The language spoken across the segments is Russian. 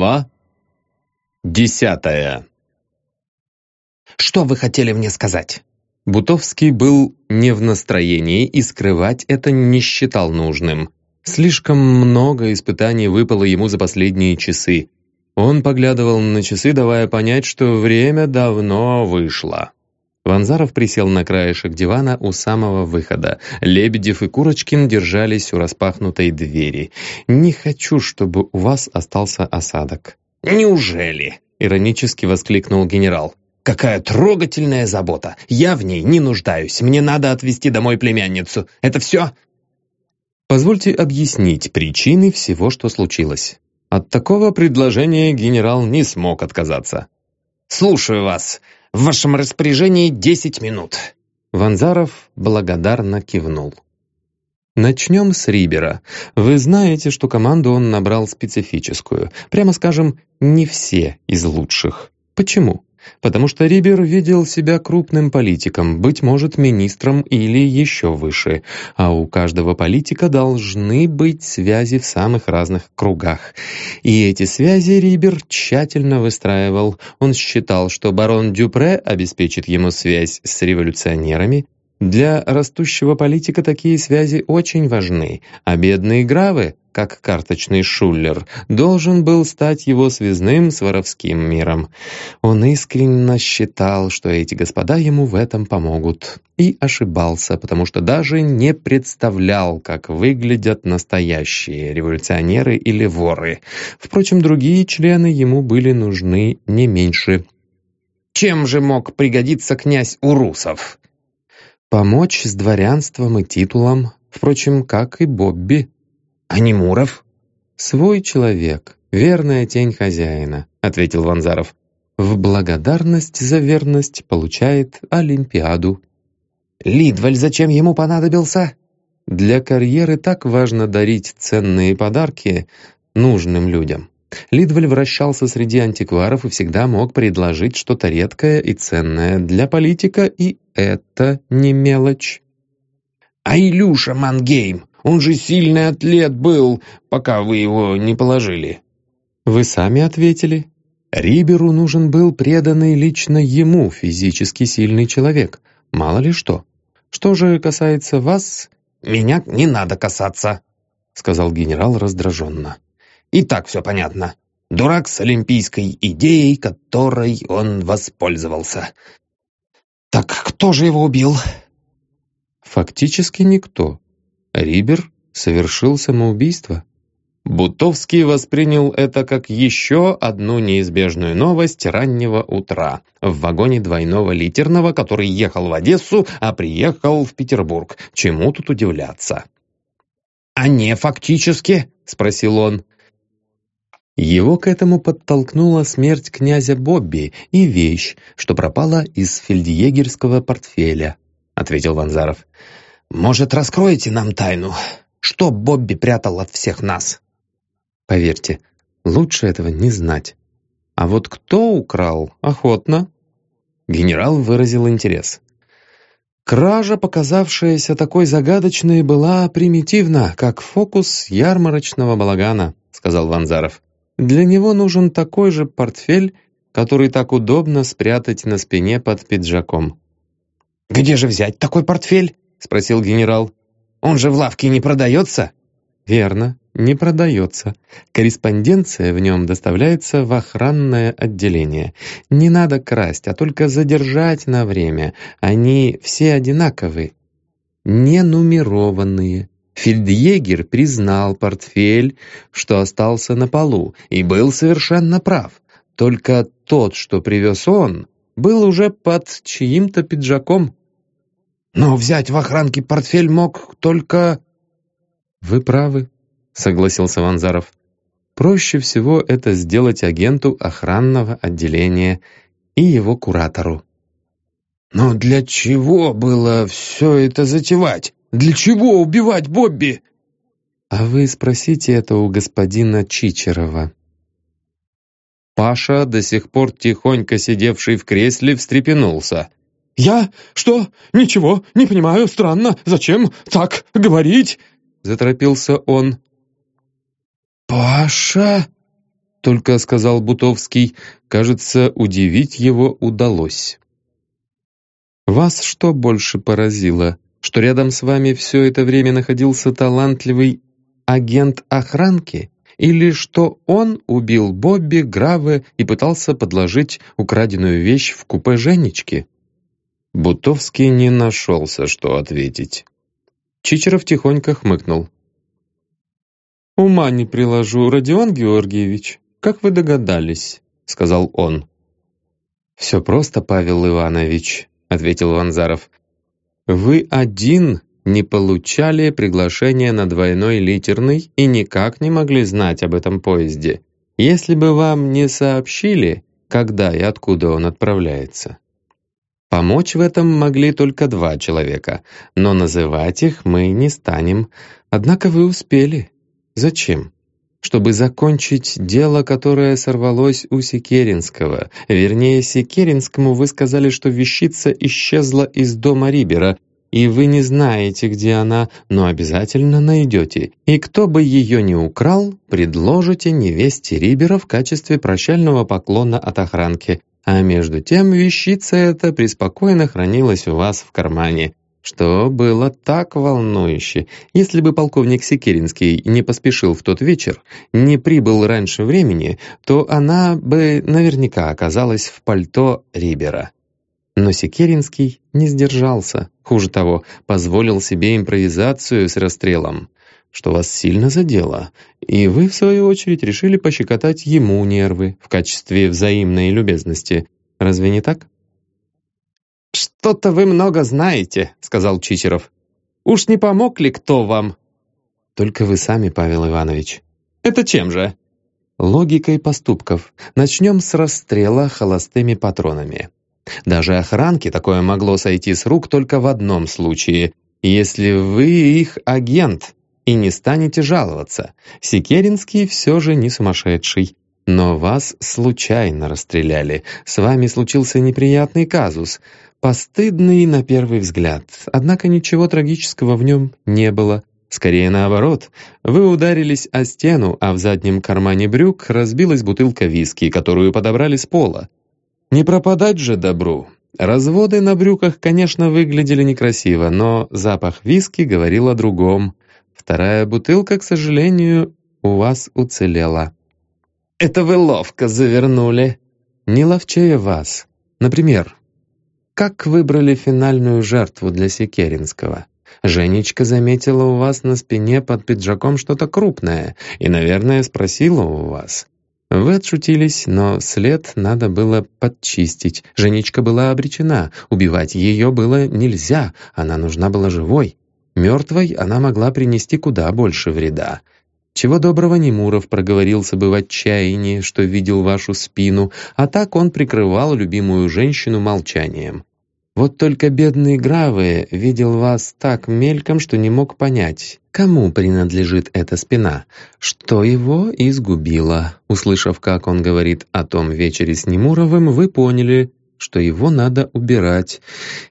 Глава десятая «Что вы хотели мне сказать?» Бутовский был не в настроении и скрывать это не считал нужным. Слишком много испытаний выпало ему за последние часы. Он поглядывал на часы, давая понять, что время давно вышло. Ванзаров присел на краешек дивана у самого выхода. Лебедев и Курочкин держались у распахнутой двери. «Не хочу, чтобы у вас остался осадок». «Неужели?» — иронически воскликнул генерал. «Какая трогательная забота! Я в ней не нуждаюсь. Мне надо отвезти домой племянницу. Это все?» Позвольте объяснить причины всего, что случилось. От такого предложения генерал не смог отказаться. «Слушаю вас. В вашем распоряжении десять минут». Ванзаров благодарно кивнул. Начнем с Рибера. Вы знаете, что команду он набрал специфическую. Прямо скажем, не все из лучших. Почему? Потому что Рибер видел себя крупным политиком, быть может, министром или еще выше. А у каждого политика должны быть связи в самых разных кругах. И эти связи Рибер тщательно выстраивал. Он считал, что барон Дюпре обеспечит ему связь с революционерами, для растущего политика такие связи очень важны, а бедный Гравы, как карточный шуллер, должен был стать его связным с воровским миром. Он искренне считал, что эти господа ему в этом помогут. И ошибался, потому что даже не представлял, как выглядят настоящие революционеры или воры. Впрочем, другие члены ему были нужны не меньше. Чем же мог пригодиться князь Урусов? Помочь с дворянством и титулом, впрочем, как и Бобби. А не Муров? Свой человек, верная тень хозяина, ответил Ванзаров. В благодарность за верность получает Олимпиаду. Лидваль зачем ему понадобился? Для карьеры так важно дарить ценные подарки нужным людям. Лидваль вращался среди антикваров и всегда мог предложить что-то редкое и ценное для политика, и это не мелочь. «А Илюша Мангейм, он же сильный атлет был, пока вы его не положили». «Вы сами ответили. Риберу нужен был преданный лично ему физически сильный человек. Мало ли что. Что же касается вас...» «Меня не надо касаться», — сказал генерал раздраженно. И так все понятно. Дурак с олимпийской идеей, которой он воспользовался. Так кто же его убил? Фактически никто. Рибер совершил самоубийство. Бутовский воспринял это как еще одну неизбежную новость раннего утра в вагоне двойного литерного, который ехал в Одессу, а приехал в Петербург. Чему тут удивляться? «А не фактически?» — спросил он. Его к этому подтолкнула смерть князя Бобби и вещь, что пропала из фельдъегерского портфеля, ответил Ванзаров. «Может, раскроете нам тайну? Что Бобби прятал от всех нас?» «Поверьте, лучше этого не знать. А вот кто украл, охотно?» Генерал выразил интерес. Кража, показавшаяся такой загадочной, была примитивна, как фокус ярмарочного балагана, сказал Ванзаров. Для него нужен такой же портфель, который так удобно спрятать на спине под пиджаком. «Где же взять такой портфель?» — спросил генерал. «Он же в лавке не продается?» «Верно, не продается. Корреспонденция в нем доставляется в охранное отделение. Не надо красть, а только задержать на время. Они все одинаковы, не нумерованные. Фельдъегер признал портфель, что остался на полу, и был совершенно прав. Только тот, что привез он, был уже под чьим-то пиджаком. «Но взять в охранке портфель мог только...» «Вы правы», — согласился Ванзаров. «Проще всего это сделать агенту охранного отделения и его куратору». «Но для чего было все это затевать?» Для чего убивать Бобби?» «А вы спросите это у господина Чичерова». Паша, до сих пор тихонько сидевший в кресле, встрепенулся. «Я? Что? Ничего, не понимаю, странно. Зачем так говорить?» Заторопился он. «Паша?» только сказал Бутовский, кажется, удивить его удалось. Вас что больше поразило, что рядом с вами все это время находился талантливый агент охранки, или что он убил Бобби, Граве и пытался подложить украденную вещь в купе Женечки? Бутовский не нашелся, что ответить. Чичеров тихонько хмыкнул. «Ума не приложу, Родион Георгиевич, как вы догадались?» — сказал он. «Все просто, Павел Иванович», — ответил Ванзаров. «Вы один не получали приглашение на двойной литерный и никак не могли знать об этом поезде, если бы вам не сообщили, когда и откуда он отправляется. Помочь в этом могли только два человека, но называть их мы не станем. Однако вы успели. Зачем? Чтобы закончить дело, которое сорвалось у Секеринского. Вернее, Секеринскому вы сказали, что вещица исчезла из дома Рибера, и вы не знаете, где она, но обязательно найдете. И кто бы ее не украл, предложите невесте Рибера в качестве прощального поклона от охранки. А между тем вещица эта преспокойно хранилась у вас в кармане. Что было так волнующе. Если бы полковник Секиринский не поспешил в тот вечер, не прибыл раньше времени, то она бы наверняка оказалась в пальто Рибера. Но Секеринский не сдержался. Хуже того, позволил себе импровизацию с расстрелом, что вас сильно задело, и вы, в свою очередь, решили пощекотать ему нервы в качестве взаимной любезности. Разве не так? «Что-то вы много знаете», — сказал Чичеров. «Уж не помог ли кто вам?» «Только вы сами, Павел Иванович». «Это чем же?» «Логикой поступков. Начнем с расстрела холостыми патронами. Даже охранке такое могло сойти с рук только в одном случае, если вы их агент и не станете жаловаться. Секеринский все же не сумасшедший. Но вас случайно расстреляли. С вами случился неприятный казус. Постыдный на первый взгляд. Однако ничего трагического в нем не было. Скорее наоборот. Вы ударились о стену, а в заднем кармане брюк разбилась бутылка виски, которую подобрали с пола. Не пропадать же добру. Разводы на брюках, конечно, выглядели некрасиво, но запах виски говорил о другом. Вторая бутылка, к сожалению, у вас уцелела. «Это вы ловко завернули». «Не ловчее вас. Например, как выбрали финальную жертву для Секеринского?» Женечка заметила у вас на спине под пиджаком что-то крупное и, наверное, спросила у вас. Вы отшутились, но след надо было подчистить. Женечка была обречена, убивать ее было нельзя, она нужна была живой. Мертвой она могла принести куда больше вреда. Чего доброго Немуров проговорился бы в отчаянии, что видел вашу спину, а так он прикрывал любимую женщину молчанием. Вот только бедный Граве видел вас так мельком, что не мог понять, кому принадлежит эта спина, что его изгубило. Услышав, как он говорит о том вечере с Немуровым, вы поняли, что его надо убирать,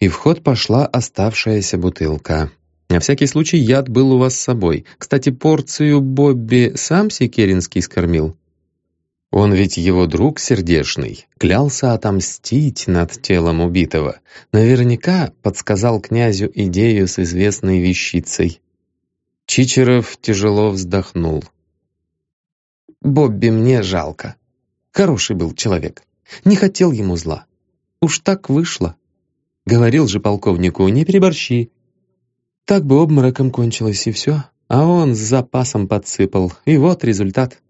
и в ход пошла оставшаяся бутылка. На всякий случай яд был у вас с собой. Кстати, порцию Бобби сам Секеринский скормил? Он ведь его друг сердешный, клялся отомстить над телом убитого. Наверняка подсказал князю идею с известной вещицей. Чичеров тяжело вздохнул. «Бобби мне жалко. Хороший был человек. Не хотел ему зла. Уж так вышло. Говорил же полковнику, не переборщи. Так бы обмороком кончилось и все. А он с запасом подсыпал. И вот результат».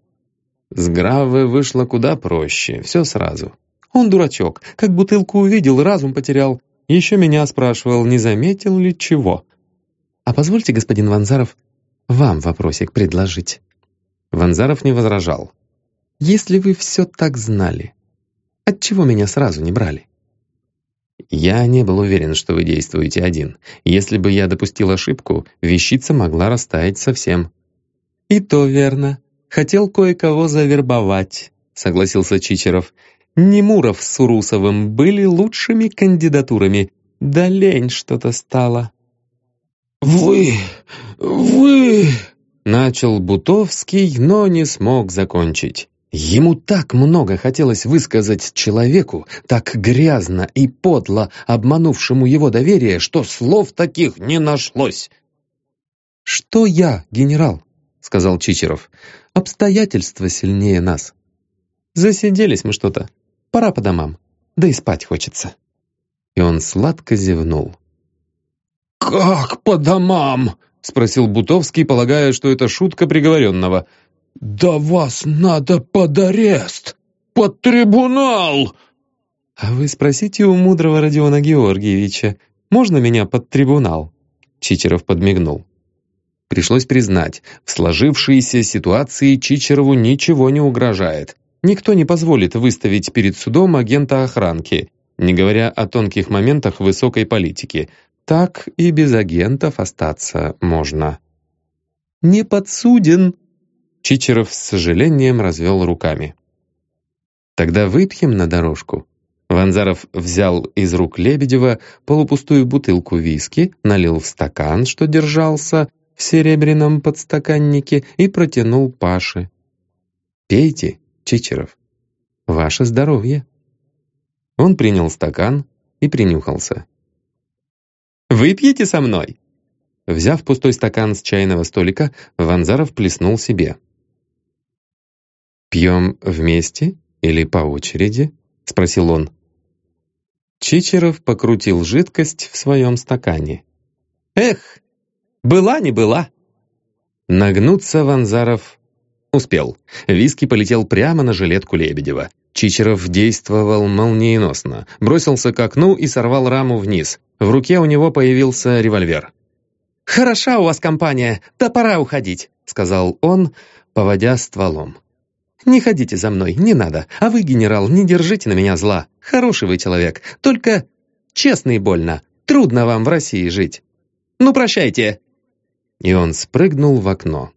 С Гравы вышло куда проще, все сразу. Он дурачок, как бутылку увидел, разум потерял. Еще меня спрашивал, не заметил ли чего. А позвольте, господин Ванзаров, вам вопросик предложить. Ванзаров не возражал. Если вы все так знали, отчего меня сразу не брали? Я не был уверен, что вы действуете один. Если бы я допустил ошибку, вещица могла растаять совсем. И то верно. Хотел кое-кого завербовать», — согласился Чичеров. «Немуров с Урусовым были лучшими кандидатурами. Да лень что-то стало». «Вы... вы...» Начал Бутовский, но не смог закончить. Ему так много хотелось высказать человеку, так грязно и подло обманувшему его доверие, что слов таких не нашлось. «Что я, генерал?» — сказал Чичеров. «Обстоятельства сильнее нас. Засиделись мы что-то. Пора по домам. Да и спать хочется». И он сладко зевнул. «Как по домам?» — спросил Бутовский, полагая, что это шутка приговоренного. «Да вас надо под арест! Под трибунал!» «А вы спросите у мудрого Родиона Георгиевича, можно меня под трибунал?» Чичеров подмигнул. Пришлось признать, в сложившейся ситуации Чичерову ничего не угрожает. Никто не позволит выставить перед судом агента охранки, не говоря о тонких моментах высокой политики. Так и без агентов остаться можно. «Не подсуден!» Чичеров с сожалением развел руками. «Тогда выпьем на дорожку». Ванзаров взял из рук Лебедева полупустую бутылку виски, налил в стакан, что держался в серебряном подстаканнике, и протянул Паше. «Пейте, Чичеров. Ваше здоровье». Он принял стакан и принюхался. «Выпьете со мной?» Взяв пустой стакан с чайного столика, Ванзаров плеснул себе. «Пьем вместе или по очереди?» — спросил он. Чичеров покрутил жидкость в своем стакане. «Эх, была не была!» Нагнуться Ванзаров успел. Виски полетел прямо на жилетку Лебедева. Чичеров действовал молниеносно, бросился к окну и сорвал раму вниз. В руке у него появился револьвер. «Хороша у вас компания, да пора уходить», — сказал он, поводя стволом. «Не ходите за мной, не надо. А вы, генерал, не держите на меня зла. Хороший вы человек. Только честно и больно. Трудно вам в России жить. Ну, прощайте!» И он спрыгнул в окно.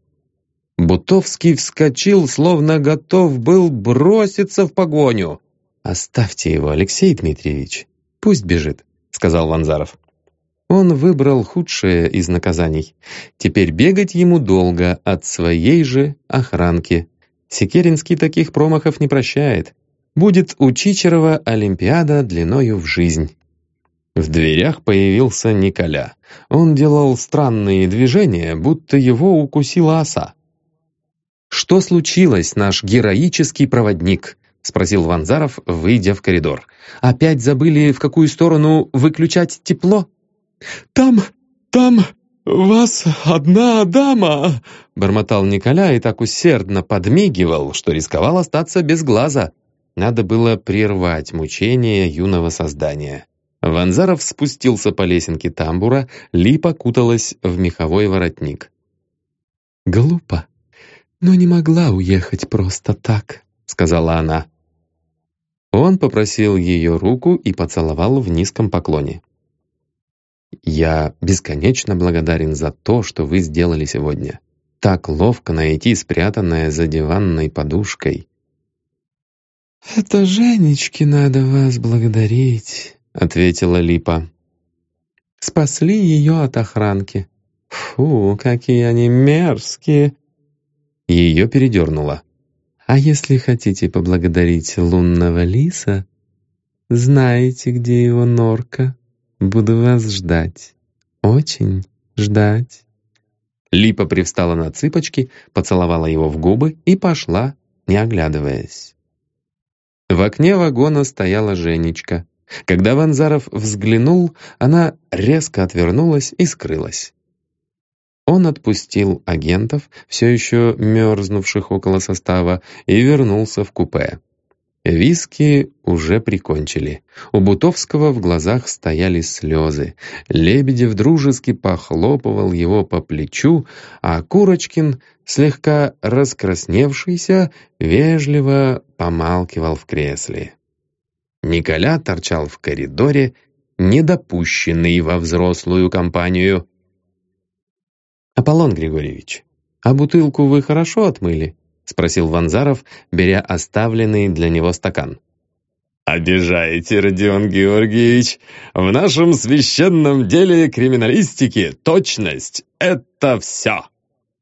Бутовский вскочил, словно готов был броситься в погоню. «Оставьте его, Алексей Дмитриевич. Пусть бежит», — сказал Ванзаров. Он выбрал худшее из наказаний. Теперь бегать ему долго от своей же охранки. Секеринский таких промахов не прощает. Будет у Чичерова Олимпиада длиною в жизнь. В дверях появился Николя. Он делал странные движения, будто его укусила оса. «Что случилось, наш героический проводник?» — спросил Ванзаров, выйдя в коридор. «Опять забыли, в какую сторону выключать тепло?» «Там, там вас одна дама!» — бормотал Николя и так усердно подмигивал, что рисковал остаться без глаза. Надо было прервать мучение юного создания. Ванзаров спустился по лесенке тамбура, Липа куталась в меховой воротник. «Глупо, но не могла уехать просто так», — сказала она. Он попросил ее руку и поцеловал в низком поклоне. «Я бесконечно благодарен за то, что вы сделали сегодня. Так ловко найти спрятанное за диванной подушкой». «Это Женечке надо вас благодарить», — ответила Липа. «Спасли ее от охранки. Фу, какие они мерзкие!» Ее передернуло. «А если хотите поблагодарить лунного лиса, знаете, где его норка?» Буду вас ждать. Очень ждать». Липа привстала на цыпочки, поцеловала его в губы и пошла, не оглядываясь. В окне вагона стояла Женечка. Когда Ванзаров взглянул, она резко отвернулась и скрылась. Он отпустил агентов, все еще мерзнувших около состава, и вернулся в купе. Виски уже прикончили. У Бутовского в глазах стояли слезы. Лебедев дружески похлопывал его по плечу, а Курочкин, слегка раскрасневшийся, вежливо помалкивал в кресле. Николя торчал в коридоре, недопущенный во взрослую компанию. «Аполлон Григорьевич, а бутылку вы хорошо отмыли?» — спросил Ванзаров, беря оставленный для него стакан. «Обижаете, Родион Георгиевич. В нашем священном деле криминалистики точность — это все.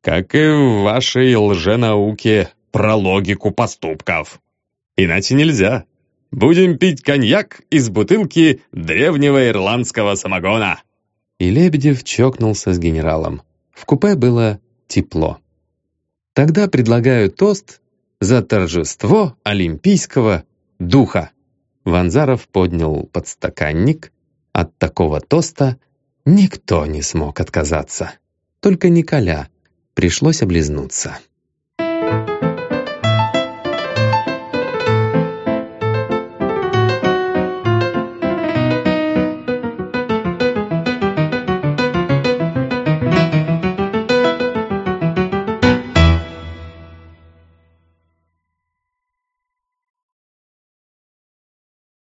Как и в вашей лженауке про логику поступков. Иначе нельзя. Будем пить коньяк из бутылки древнего ирландского самогона». И Лебедев чокнулся с генералом. В купе было тепло. Тогда предлагаю тост за торжество олимпийского духа. Ванзаров поднял подстаканник. От такого тоста никто не смог отказаться. Только Николя пришлось облизнуться.